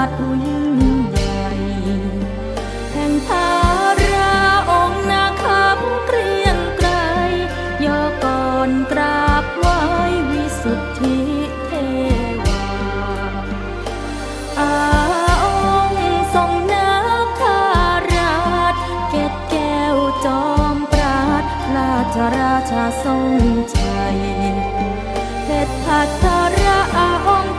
าตุยิ่งใหญ่แห่งทาราองค์นาคำเกรียงไกรย่อก่อนกราบไหววิสุทธิเทวาอาองค์ทรงนาคาราชเกตแก้วจอมปราดราชราชาทรงใจเพชรพัทราอาองค์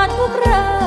านพวกรา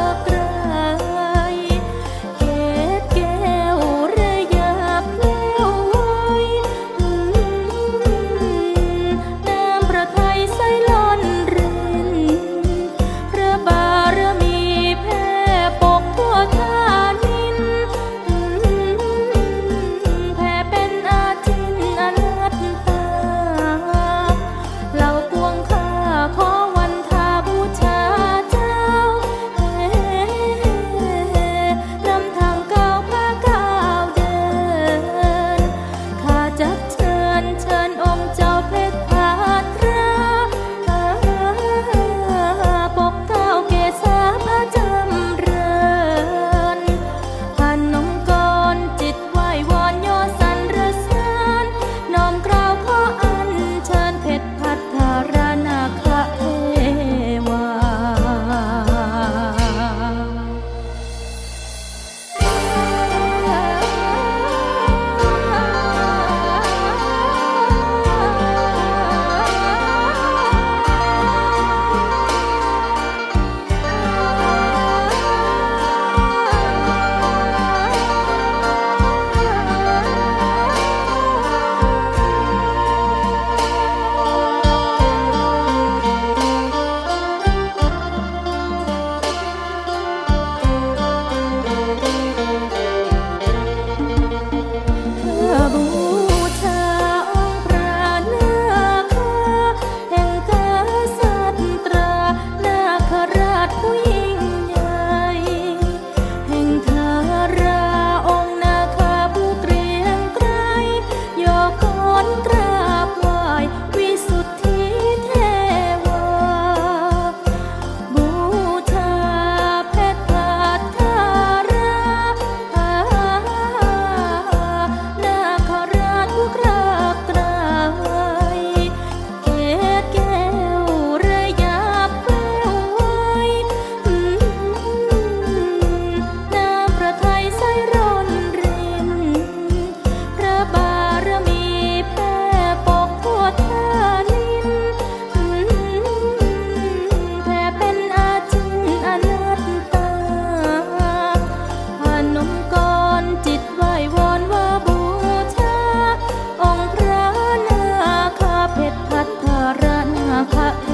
I cut.